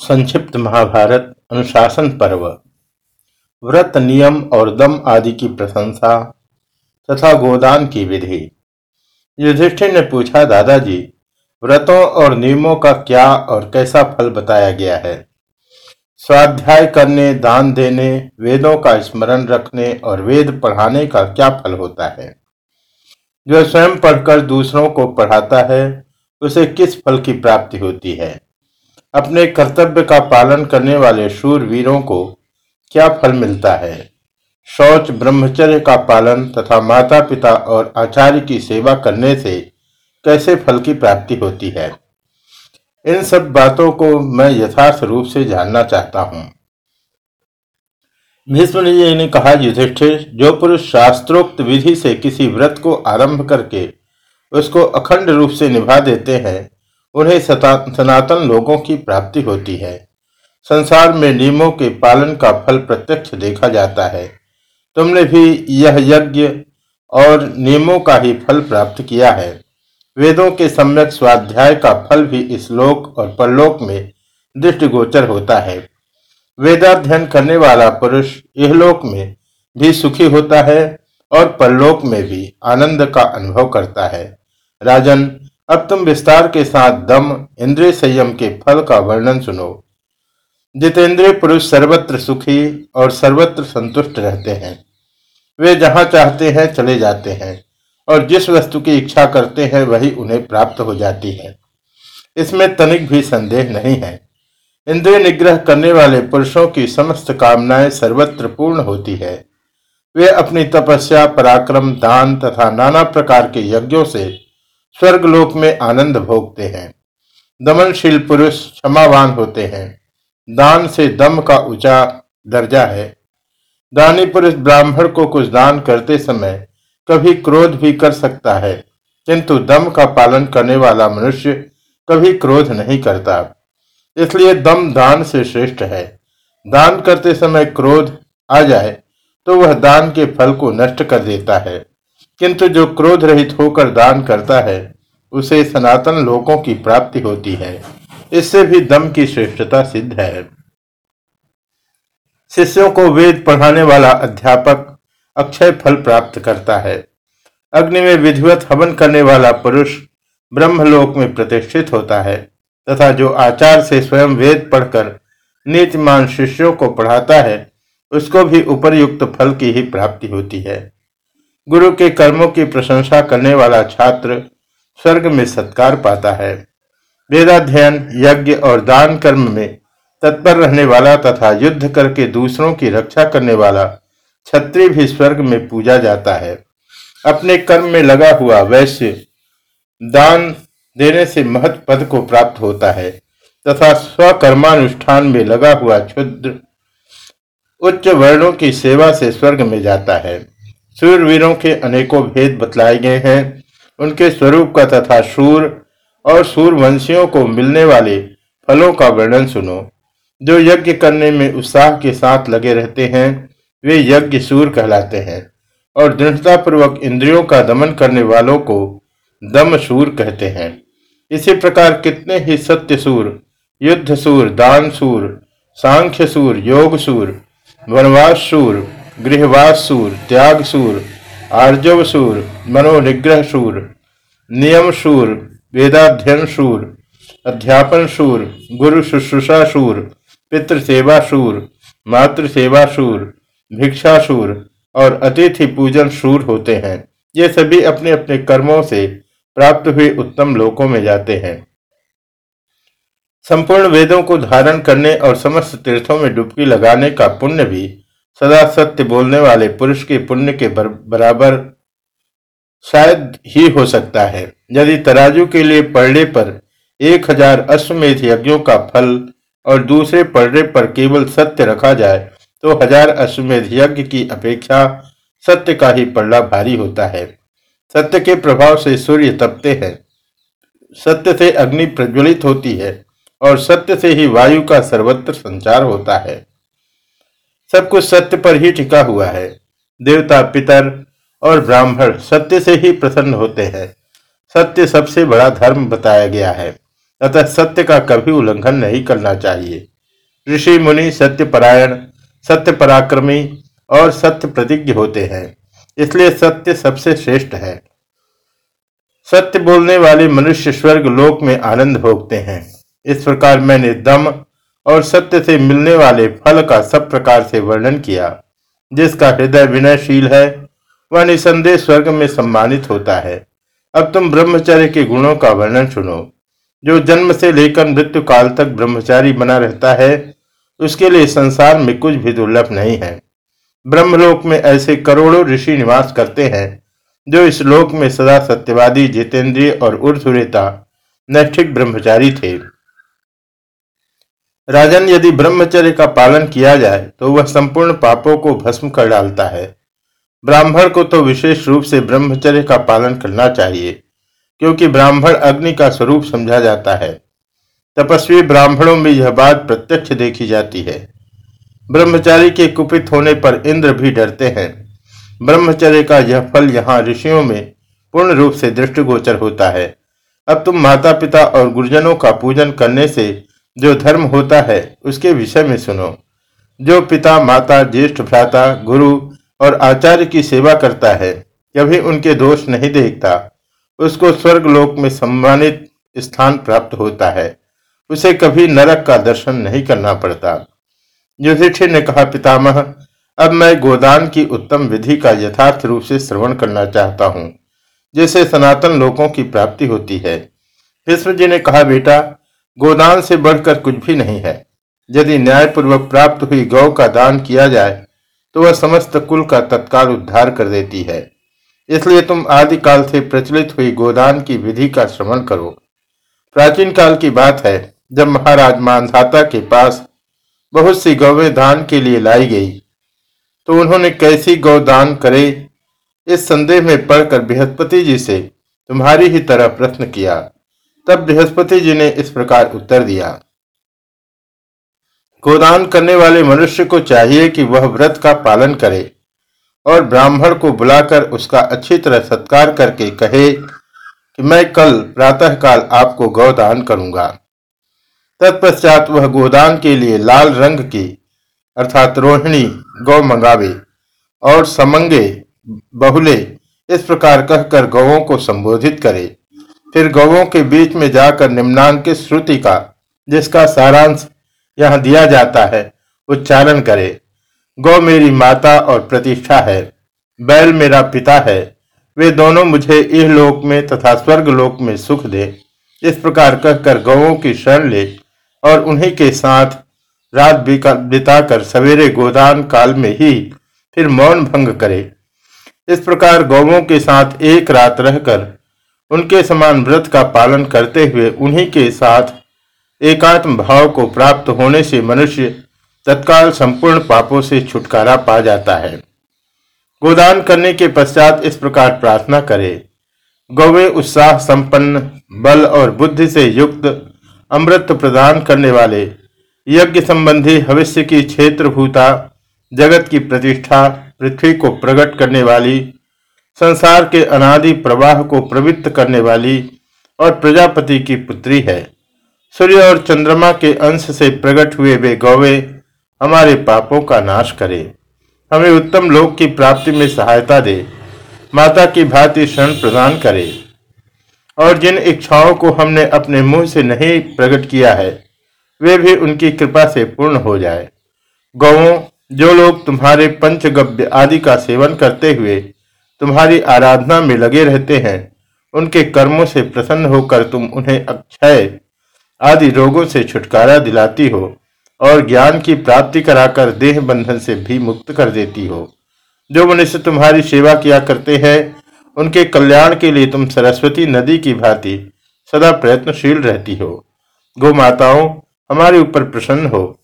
संक्षिप्त महाभारत अनुशासन पर्व। व्रत नियम और दम आदि की प्रशंसा तथा गोदान की विधि। युधिष्ठिर ने पूछा, दादाजी, व्रतों और नियमों का क्या और कैसा फल बताया गया है? स्वाध्याय करने, दान देने, वेदों का स्मरण रखने और वेद पढ़ाने का क्या फल होता है? जो स्वयं पढ़कर दूसरों को पढ़ाता है, उसे किस फल की प्राप्ति होती है? अपने कर्तव्य का पालन करने वाले शूर वीरों को क्या फल मिलता है? शौच, ब्रह्मचर्य का पालन तथा माता पिता और आचार्य की सेवा करने से कैसे फल की प्राप्ति होती है? इन सब बातों को मैं यथार्थ रूप से जानना चाहता हूँ। भीष्म ने कहा, युधिष्ठिर, जो पुरुष शास्त्रोक्त विधि से किसी व्रत को आरंभ करके उसको अखंड रूप से निभा देते हैं उन्हें सनातन लोगों की प्राप्ति होती है। संसार में नियमों के पालन का फल प्रत्यक्ष देखा जाता है। तुमने भी यह यज्ञ और नियमों का ही फल प्राप्त किया है। वेदों के सम्यक स्वाध्याय का फल भी इस लोक और परलोक में दृष्टिगोचर होता है। वेदाध्ययन करने वाला पुरुष यह लोक में भी सुखी होता है और परलोक में भी आनंद का अनुभव करता है। राजन अब तुम विस्तार के साथ दम, इंद्रिय संयम के फल का वर्णन सुनो। जितेंद्रिय पुरुष सर्वत्र सुखी और सर्वत्र संतुष्ट रहते हैं। वे जहाँ चाहते हैं चले जाते हैं, और जिस वस्तु की इच्छा करते हैं वही उन्हें प्राप्त हो जाती है। इसमें तनिक भी संदेह नहीं है। इंद्रिय निग्रह करने वाले पुरुषों की समस्त कामनाएँ सर्वत्र पूर्ण होती है। वे अपनी तपस्या, पराक्रम, दान तथा नाना प्रकार के यज्ञों से स्वर्गलोक में आनंद भोगते हैं। दमनशील पुरुष क्षमावान होते हैं। दान से दम का ऊँचा दर्जा है। दानी पुरुष ब्राह्मण को कुछ दान करते समय कभी क्रोध भी कर सकता है, किंतु दम का पालन करने वाला मनुष्य कभी क्रोध नहीं करता। इसलिए दम दान से श्रेष्ठ है। दान करते समय क्रोध आ जाए तो वह दान के फल को नष्ट कर देता है। किंतु जो क्रोध रहित होकर दान करता है, उसे सनातन लोकों की प्राप्ति होती है। इससे भी दम की श्रेष्ठता सिद्ध है। शिष्यों को वेद पढ़ाने वाला अध्यापक अक्षय फल प्राप्त करता है। अग्नि में विधिवत हवन करने वाला पुरुष ब्रह्मलोक में प्रतिष्ठित होता है, तथा जो आचार से स्वयं वेद पढ़कर नीतिमान शिष्यों को पढ़ाता है, उसको भी उपरयुक्त फल की ही प्राप्ति होती है। गुरु के कर्मों की प्रशंसा करने वाला छात्र स्वर्ग में सत्कार पाता है। वेदाध्ययन, यज्ञ और दान कर्म में तत्पर रहने वाला तथा युद्ध करके दूसरों की रक्षा करने वाला छत्री भी स्वर्ग में पूजा जाता है। अपने कर्म में लगा हुआ वैश्य दान देने से महत पद को प्राप्त होता है तथा स्वकर्मानुष्ठान में लगा हुआ क्षुद्र उच्च वर्णों की सेवा से स्वर्ग में जाता है। सूरवीरों के अनेकों भेद बतलाए गए हैं। उनके स्वरूप का तथा सूर और सूरवंशियों को मिलने वाले फलों का वर्णन सुनो। जो यज्ञ करने में उत्साह के साथ लगे रहते हैं, वे यज्ञ सूर कहलाते हैं और दृढ़ता पूर्वक इंद्रियों का दमन करने वालों को दम सूर कहते हैं। इसी प्रकार कितने ही सत्य सूर युद्ध सूर दान सूर सांख्य सूर योग सूर वनवास सूर गृहवास सूर त्याग सूर आर्जव सूर मनोनिग्रह सूर नियम सूर वेदाध्ययन सूर अध्यापन सूर गुरु शुश्रूषा सूर पितृसेवा सूर मातृसेवा सूर भिक्षा सूर और अतिथि पूजन सूर होते हैं। ये सभी अपने अपने कर्मों से प्राप्त हुए उत्तम लोकों में जाते हैं। संपूर्ण वेदों को धारण करने और समस्त तीर्थों में डुबकी लगाने का पुण्य भी सदा सत्य बोलने वाले पुरुष के पुण्य के बराबर शायद ही हो सकता है। यदि तराजू के लिए पढ़ने पर एक हज़ार अश्वमेध यज्ञों का फल और दूसरे पढ़ने पर केवल सत्य रखा जाए तो हज़ार अश्वमेध यज्ञ की अपेक्षा सत्य का ही पढ़ना भारी होता है। सत्य के प्रभाव से सूर्य तपते हैं। सत्य से अग्नि प्रज्वलित होती है और सत्य से ही वायु का सर्वत्र संचार होता है। सब कुछ सत्य पर ही टिका हुआ है। देवता, पितर और ब्राह्मण सत्य से ही प्रसन्न होते हैं। सत्य सबसे बड़ा धर्म बताया गया है। अतः सत्य का कभी उल्लंघन नहीं करना चाहिए। ऋषि, मुनि सत्य परायण सत्य पराक्रमी और सत्य प्रतिज्ञ होते हैं। इसलिए सत्य सबसे श्रेष्ठ है। सत्य बोलने वाले मनुष्य स्वर्ग लोक में आनंद भोगते हैं। इस प्रकार मैंने दम और सत्य से मिलने वाले फल का सब प्रकार से वर्णन किया, जिसका हृदय विनयशील है, वह निसंदेह स्वर्ग में सम्मानित होता है। अब तुम ब्रह्मचर्य के गुणों का वर्णन सुनो। जो जन्म से लेकर मृत्यु काल तक ब्रह्मचारी बना रहता है, उसके लिए संसार में कुछ भी दुर्लभ नहीं है। ब्रह्मलोक में ऐसे करोड़ों ऋषि निवास करते हैं, जो इस लोक में सदा सत्यवादी जितेंद्रिय और ऊर्धुरेता नैष्ठिक ब्रह्मचारी थे। राजन यदि ब्रह्मचर्य का पालन किया जाए तो वह संपूर्ण पापों को भस्म कर डालता है। ब्राह्मण को तो विशेष रूप से ब्रह्मचर्य का पालन करना चाहिए, क्योंकि ब्राह्मण अग्नि का स्वरूप समझा जाता है। तपस्वी ब्राह्मणों में यह बात प्रत्यक्ष देखी जाती है। ब्रह्मचारी के कुपित होने पर इंद्र भी डरते हैं। ब्रह्मचर्य का यह फल यहाँ ऋषियों में पूर्ण रूप से दृष्टिगोचर होता है। अब तुम माता पिता और गुरुजनों का पूजन करने से जो धर्म होता है, उसके विषय में सुनो। जो पिता, माता, ज्येष्ठ भ्राता, गुरु और आचार्य की सेवा करता है, कभी उनके दोष नहीं देखता। उसको स्वर्ग लोक में सम्मानित स्थान प्राप्त होता है। उसे कभी नरक का दर्शन नहीं करना पड़ता। युधिष्ठिर ने कहा, पितामह, अब मैं गोदान की उत्तम विधि का यथार्थ रूप से श्रवण करना चाहता हूँ जिससे सनातन लोगों की प्राप्ति होती है। विष्णु जी ने कहा, बेटा गोदान से बढ़कर कुछ भी नहीं है। यदि न्यायपूर्वक प्राप्त हुई गौ का दान किया जाए तो वह समस्त कुल का तत्काल उद्धार कर देती है। इसलिए तुम आदिकाल से प्रचलित हुई गोदान की विधि का श्रवण करो। प्राचीन काल की बात है, जब महाराज मानधाता के पास बहुत सी गौवें दान के लिए लाई गई तो उन्होंने कैसी गौदान करे, इस संदेह में पढ़कर बृहस्पति जी से तुम्हारी ही तरह प्रश्न किया। तब बृहस्पति जी ने इस प्रकार उत्तर दिया। गोदान करने वाले मनुष्य को चाहिए कि वह व्रत का पालन करे और ब्राह्मण को बुलाकर उसका अच्छी तरह सत्कार करके कहे कि मैं कल प्रातःकाल आपको गौदान करूँगा। तत्पश्चात वह गोदान के लिए लाल रंग की अर्थात रोहिणी गौ मंगावे और समंगे, बहुले इस प्रकार कहकर गौों को संबोधित करे। फिर गौों के बीच में जाकर निम्नांकित श्रुति का, जिसका सारांश यहाँ दिया जाता है, उच्चारण करे। गौ मेरी माता और प्रतिष्ठा है, बैल मेरा पिता है, वे दोनों मुझे इह लोक में तथा स्वर्ग लोक में सुख दे। इस प्रकार कहकर गौों की शरण ले और उन्हीं के साथ रात बिताकर सवेरे गोदान काल में ही फिर मौन भंग करे। इस प्रकार गौवों के साथ एक रात रहकर उनके समान व्रत का पालन करते हुए उन्हीं के साथ एकात्म भाव को प्राप्त होने से मनुष्य तत्काल संपूर्ण पापों से छुटकारा पा जाता है। गोदान करने के पश्चात इस प्रकार प्रार्थना करे। गौवे उत्साह, संपन्न, बल और बुद्धि से युक्त, अमृत प्रदान करने वाले, यज्ञ संबंधी भविष्य की क्षेत्रभूता, जगत की प्रतिष्ठा, पृथ्वी को प्रकट करने वाली संसार के अनादि प्रवाह को प्रवृत्त करने वाली और प्रजापति की पुत्री है। सूर्य और चंद्रमा के अंश से प्रकट हुए वे गौवे हमारे पापों का नाश करे। हमें उत्तम लोक की प्राप्ति में सहायता दे। माता की भांति शरण प्रदान करे। और जिन इच्छाओं को हमने अपने मुँह से नहीं प्रकट किया है, वे भी उनकी कृपा से पूर्ण हो जाए। गौों जो लोग तुम्हारे पंचगव्य आदि का सेवन करते हुए तुम्हारी आराधना में लगे रहते हैं। उनके कर्मों से प्रसन्न होकर तुम उन्हें अक्षय आदि रोगों से छुटकारा दिलाती हो और ज्ञान की प्राप्ति कराकर देह बंधन से भी मुक्त कर देती हो। जो मनुष्य तुम्हारी सेवा किया करते हैं, उनके कल्याण के लिए तुम सरस्वती नदी की भांति सदा प्रयत्नशील रहती हो। गो माताओं हमारे ऊपर प्रसन्न हो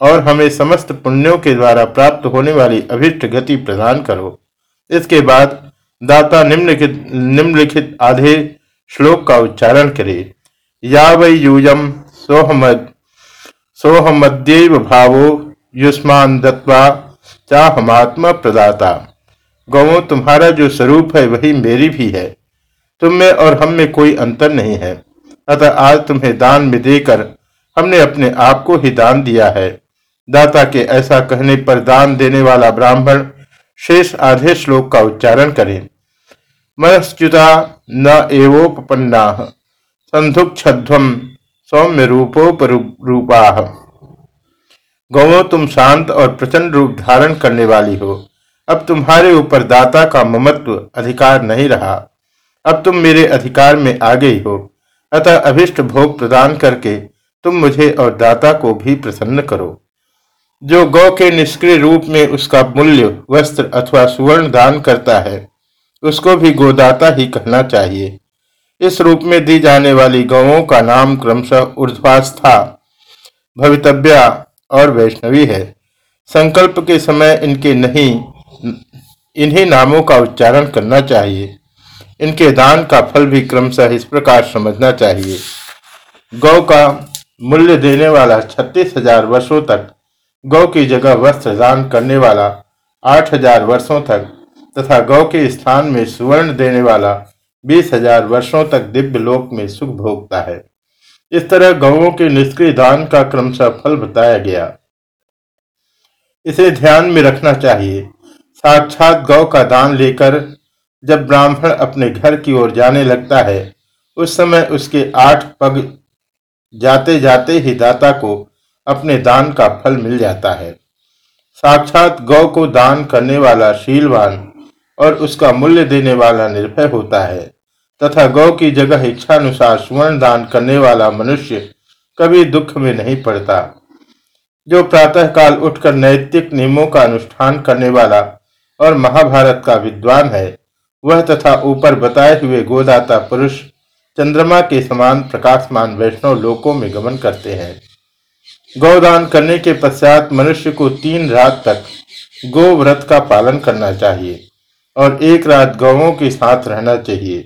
और हमें समस्त पुण्यों के द्वारा प्राप्त होने वाली अभिष्ट गति प्रदान करो। इसके बाद दाता निम्नलिखित निम्नलिखित आधे श्लोक का उच्चारण करे। या वै यूयम सोहमद, सोहमद्यव भावो युष्मान दत्वा चाहमात्मा प्रदाता गौ तुम्हारा जो स्वरूप है वही मेरी भी है। तुम में और हम में कोई अंतर नहीं है। अतः आज तुम्हें दान में देकर हमने अपने आप को ही दान दिया है। दाता के ऐसा कहने पर दान देने वाला ब्राह्मण शेष आधे श्लोक का उच्चारण करें। मनस्च्युता न एवोपन्ना संधुक्षध्वम सौम्य रूपोपरूपा गौ तुम शांत और प्रचंड रूप धारण करने वाली हो। अब तुम्हारे ऊपर दाता का ममत्व अधिकार नहीं रहा। अब तुम मेरे अधिकार में आ गई हो। अतः अभिष्ट भोग प्रदान करके तुम मुझे और दाता को भी प्रसन्न करो। जो गौ के निष्क्रिय रूप में उसका मूल्य, वस्त्र अथवा सुवर्ण दान करता है, उसको भी गोदाता ही कहना चाहिए। इस रूप में दी जाने वाली गौों का नाम क्रमशः ऊर्ध्वास्था, भवितव्या और वैष्णवी है। संकल्प के समय इनके नहीं, इन्हीं नामों का उच्चारण करना चाहिए। इनके दान का फल भी क्रमशः इस प्रकार समझना चाहिए। गौ का मूल्य देने वाला छत्तीस हज़ार वर्षो तक गौ की जगह वस्त्र दान करने वाला आठ हज़ार वर्षो तक तथा गौ के स्थान में सुवर्ण देने वाला बीस हज़ार वर्षो तक दिव्य लोक में सुख भोगता है। इस तरह गौों के निष्क्रिय दान का क्रमशः फल बताया गया। इसे ध्यान में रखना चाहिए। साक्षात गौ का दान लेकर जब ब्राह्मण अपने घर की ओर जाने लगता है, उस समय उसके आठ पग जाते जाते ही दाता को अपने दान का फल मिल जाता है। साक्षात गौ को दान करने वाला शीलवान और उसका मूल्य देने वाला निर्भय होता है, तथा गौ की जगह इच्छानुसार सुवर्ण दान करने वाला मनुष्य कभी दुख में नहीं पड़ता। जो प्रातःकाल उठकर नैतिक नियमों का अनुष्ठान करने वाला और महाभारत का विद्वान है, वह तथा ऊपर बताए हुए गोदाता पुरुष चंद्रमा के समान प्रकाशमान वैष्णव लोकों में गमन करते हैं। गौदान करने के पश्चात मनुष्य को तीन रात तक गो व्रत का पालन करना चाहिए और एक रात गौों के साथ रहना चाहिए।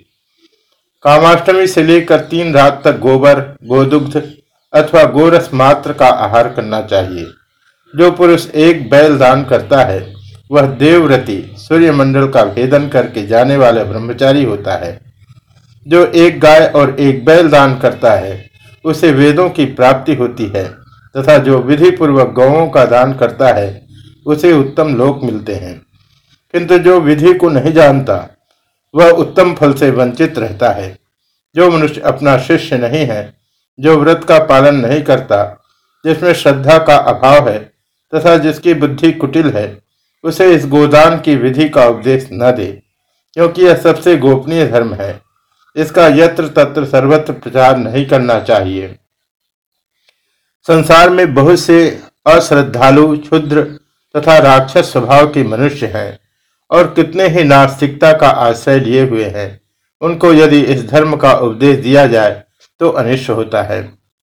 कामाष्टमी से लेकर तीन रात तक गोबर, गोदुग्ध अथवा गोरस मात्र का आहार करना चाहिए। जो पुरुष एक बैल दान करता है, वह देवव्रति, सूर्यमंडल का भेदन करके जाने वाला ब्रह्मचारी होता है। जो एक गाय और एक बैल दान करता है, उसे वेदों की प्राप्ति होती है। तथा जो विधि पूर्वक गौों का दान करता है, उसे उत्तम लोक मिलते हैं। किंतु जो विधि को नहीं जानता, वह उत्तम फल से वंचित रहता है। जो मनुष्य अपना शिष्य नहीं है, जो व्रत का पालन नहीं करता, जिसमें श्रद्धा का अभाव है, तथा जिसकी बुद्धि कुटिल है, उसे इस गोदान की विधि का उपदेश न दे, क्योंकि यह सबसे गोपनीय धर्म है। इसका यत्र तत्र सर्वत्र प्रचार नहीं करना चाहिए। संसार में बहुत से अश्रद्धालु, क्षुद्र तथा राक्षस स्वभाव के मनुष्य हैं और कितने ही नास्तिकता का आश्रय लिए हुए हैं। उनको यदि इस धर्म का उपदेश दिया जाए तो अनिष्ट होता है।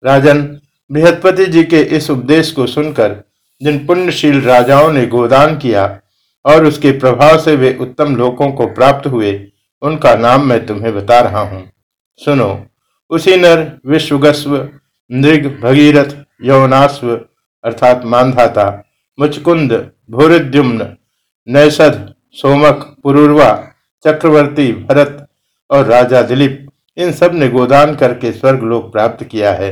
राजन, बृहस्पति जी के इस उपदेश को सुनकर, जिन पुण्यशील राजाओं ने गोदान किया और उसके प्रभाव से वे उत्तम लोगों को प्राप्त हुए, उनका नाम मैं तुम्हें बता रहा हूँ। सुनो, उसी नर, विश्वगस्व नृग भगीरथ यौनास्व अर्थात मानधाता, मुचकुंद, भूरिद्युम्न, नैषध सोमक पुरुर्वा, चक्रवर्ती, भरत और राजा दिलीप, इन सबने गोदान करके स्वर्ग लोक प्राप्त किया है।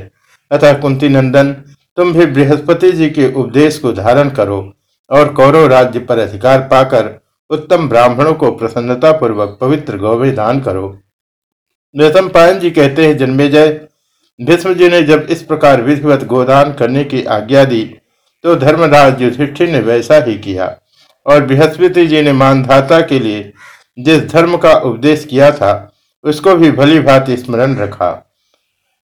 अतः कुंती नंदन, तुम भी बृहस्पति जी के उपदेश को धारण करो और कौरव राज्य पर अधिकार पाकर उत्तम ब्राह्मणों को प्रसन्नता पूर्वक पवित्र गौवे दान करो। पायन जी कहते हैं, जन्मेजय भीष्म जी ने जब इस प्रकार विधिवत गोदान करने की आज्ञा दी तो धर्मराज युधिष्ठिर ने वैसा ही किया। और बृहस्पति जी ने मानधाता के लिए जिस धर्म का उपदेश किया था, उसको भी भली भांति स्मरण रखा।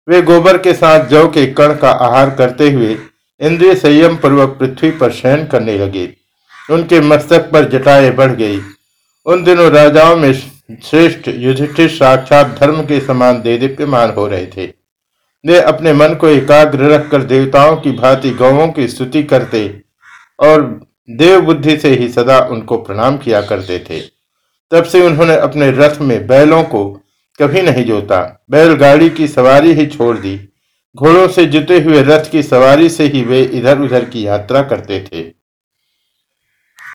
वे गोबर के साथ जौ के कण का आहार करते हुए इंद्रिय संयम पूर्वक पृथ्वी पर शयन करने लगे। उनके मस्तक पर जटाएँ बढ़ गई। उन दिनों राजाओं में श्रेष्ठ युधिष्ठिर साक्षात धर्म के समान देदीप्यमान हो रहे थे। वे अपने मन को एकाग्र रखकर देवताओं की भांति गौों की स्तुति करते और देव बुद्धि से ही सदा उनको प्रणाम किया करते थे। तब से उन्होंने अपने रथ में बैलों को कभी नहीं जोता। बैलगाड़ी की सवारी ही छोड़ दी। घोड़ों से जुते हुए रथ की सवारी से ही वे इधर उधर की यात्रा करते थे।